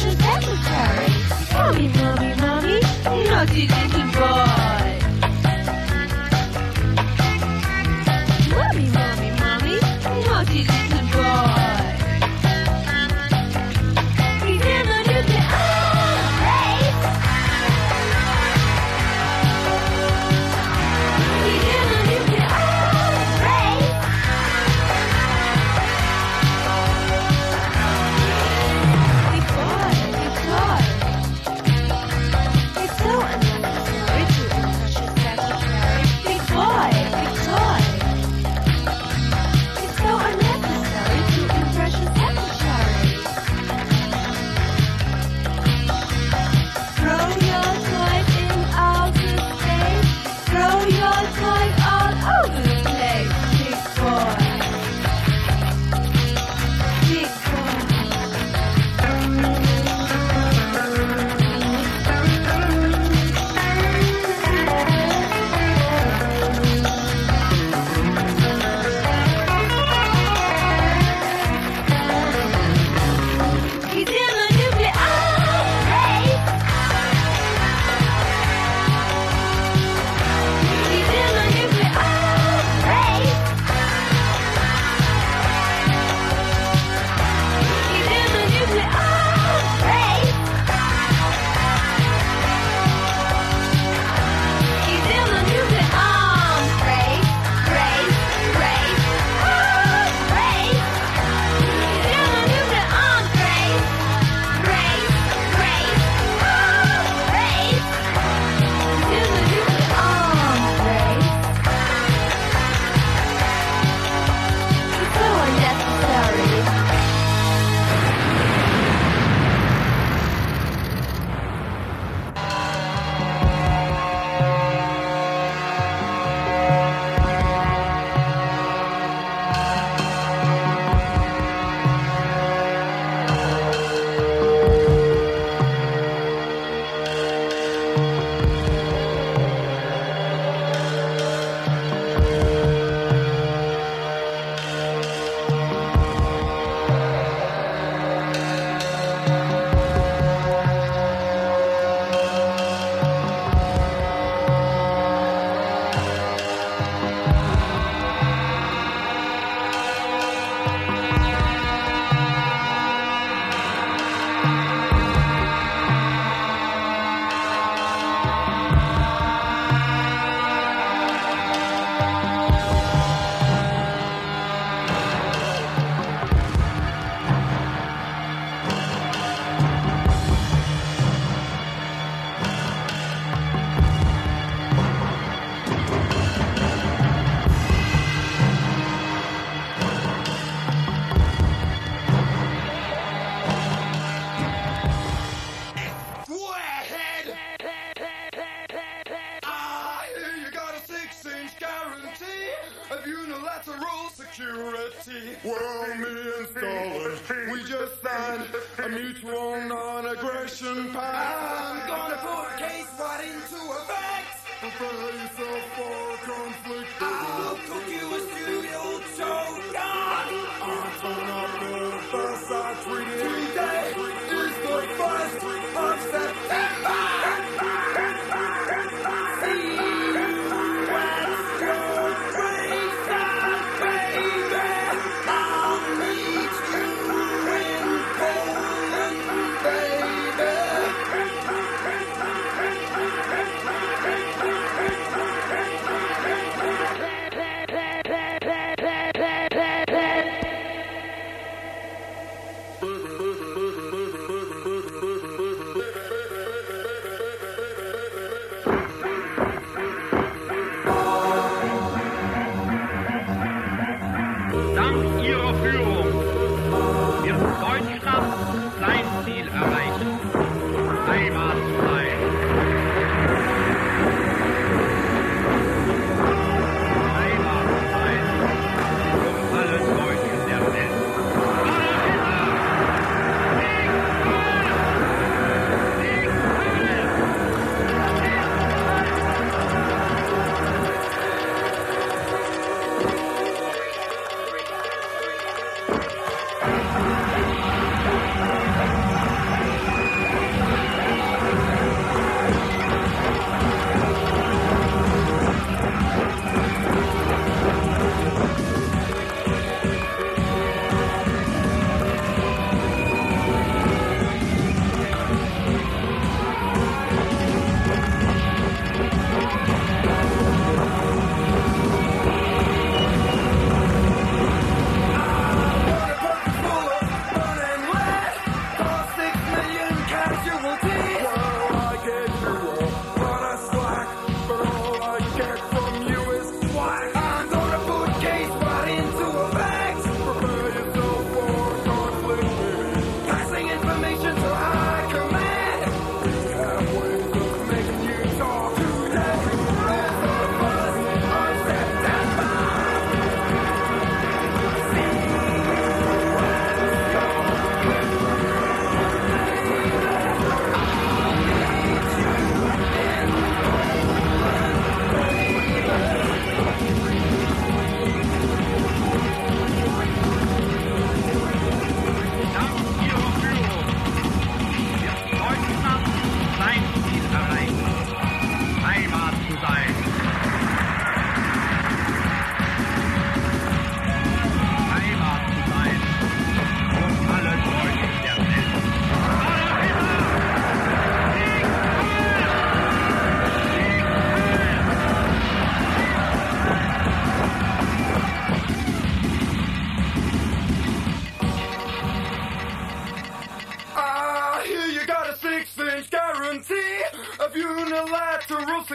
your secretary. Mommy, mommy,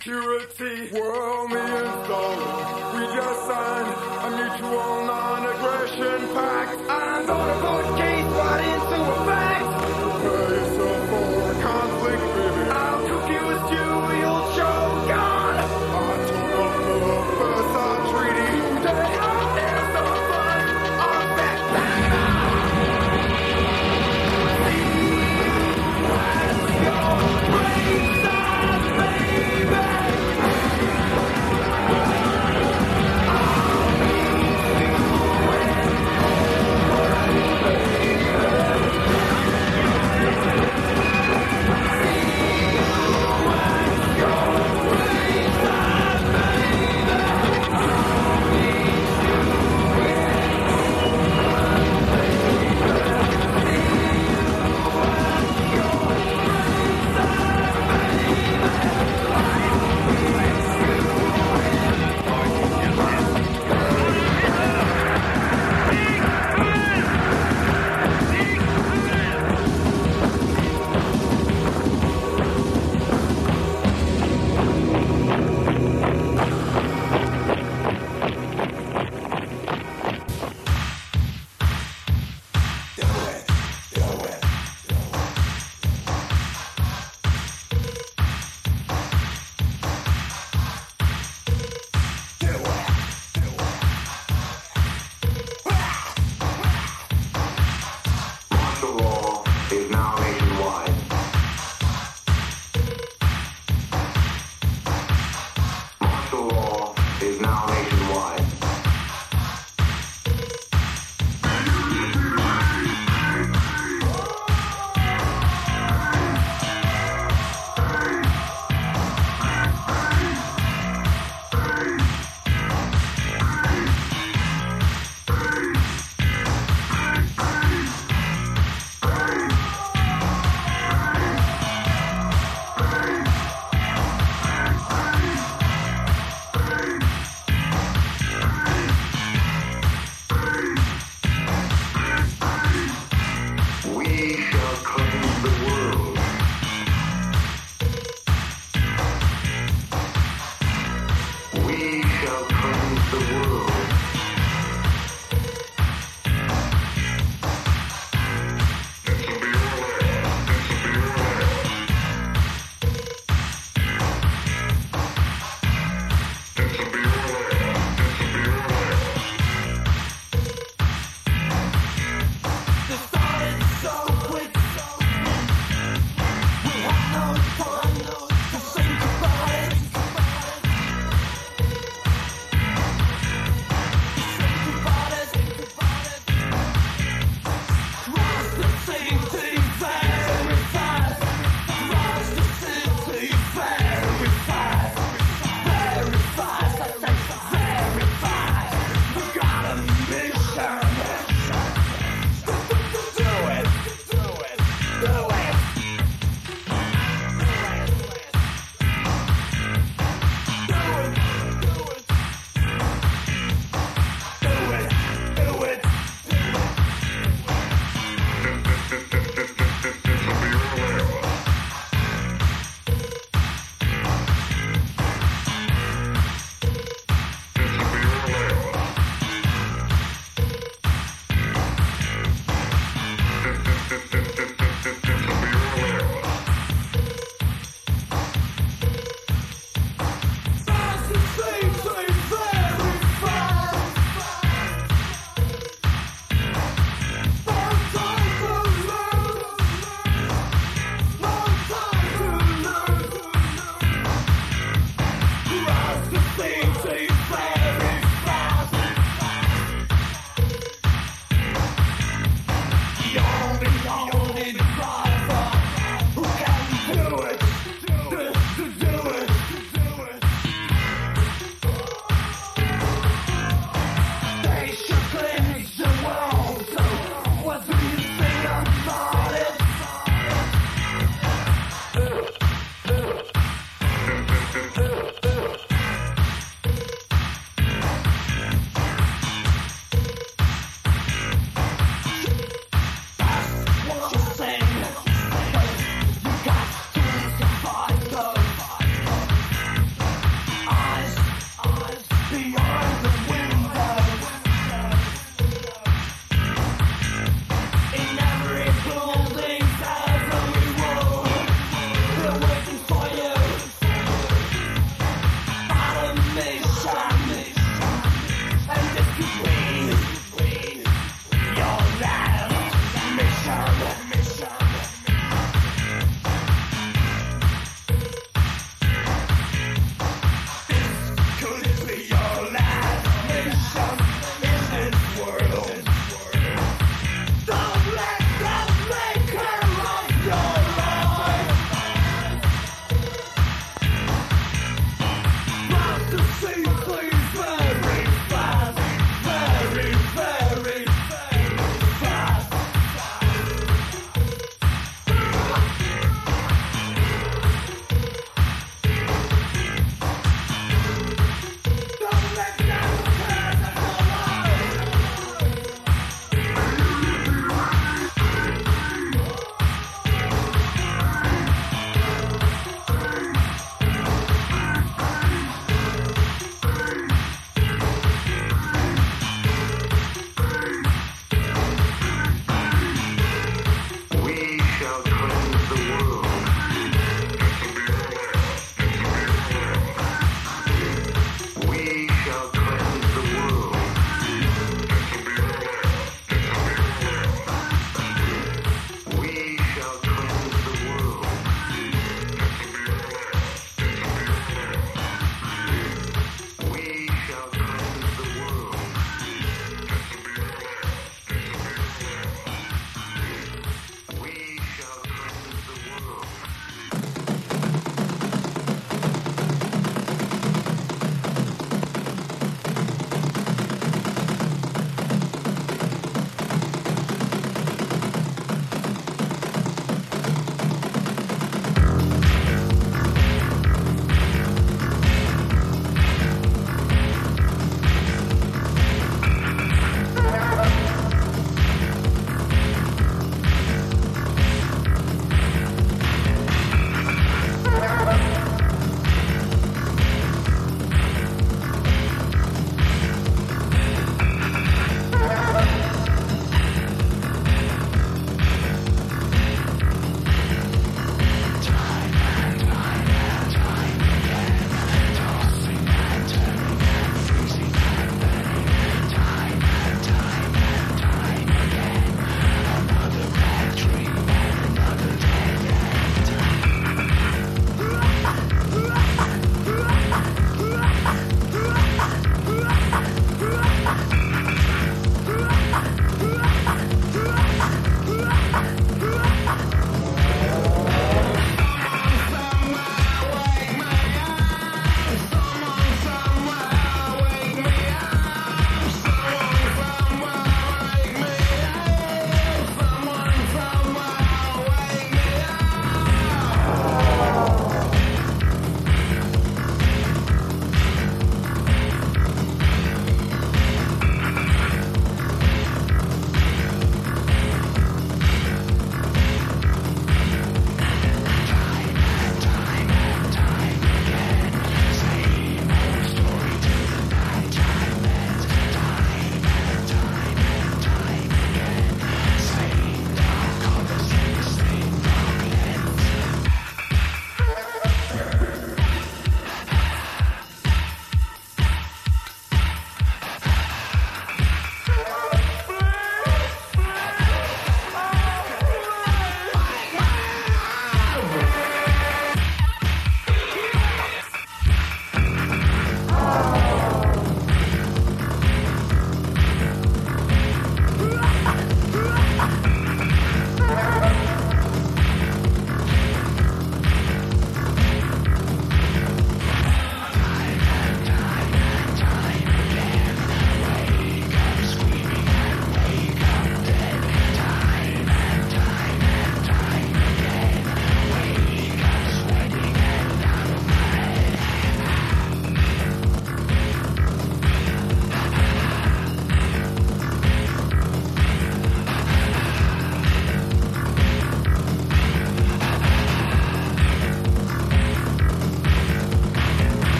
security. World me and We just signed a mutual non-aggression pact. And all the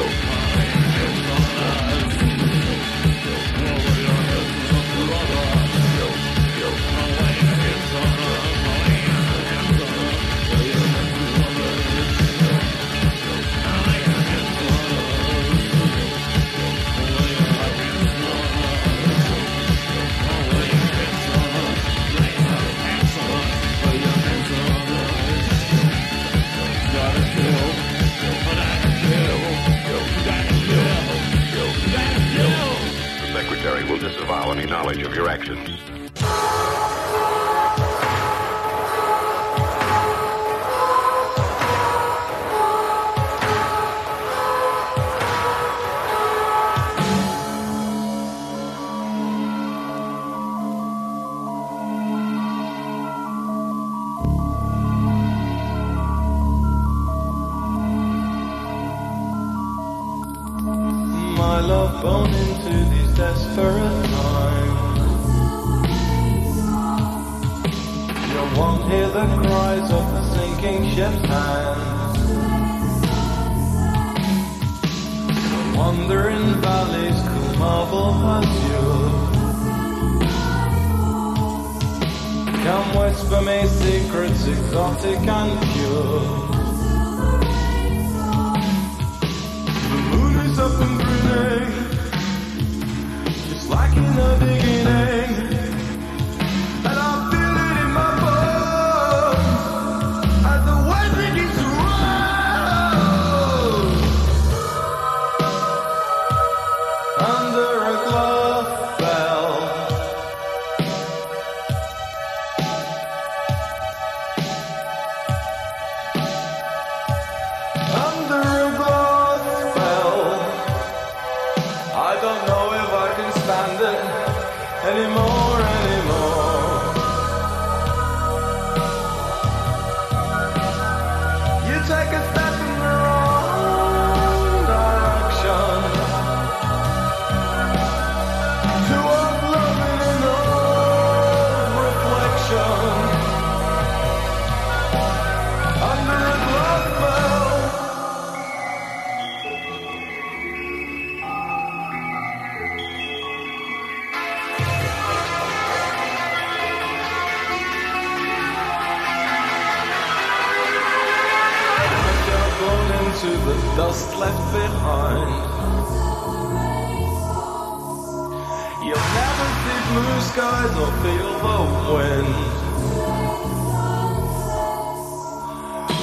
Show. knowledge of your actions.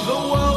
The world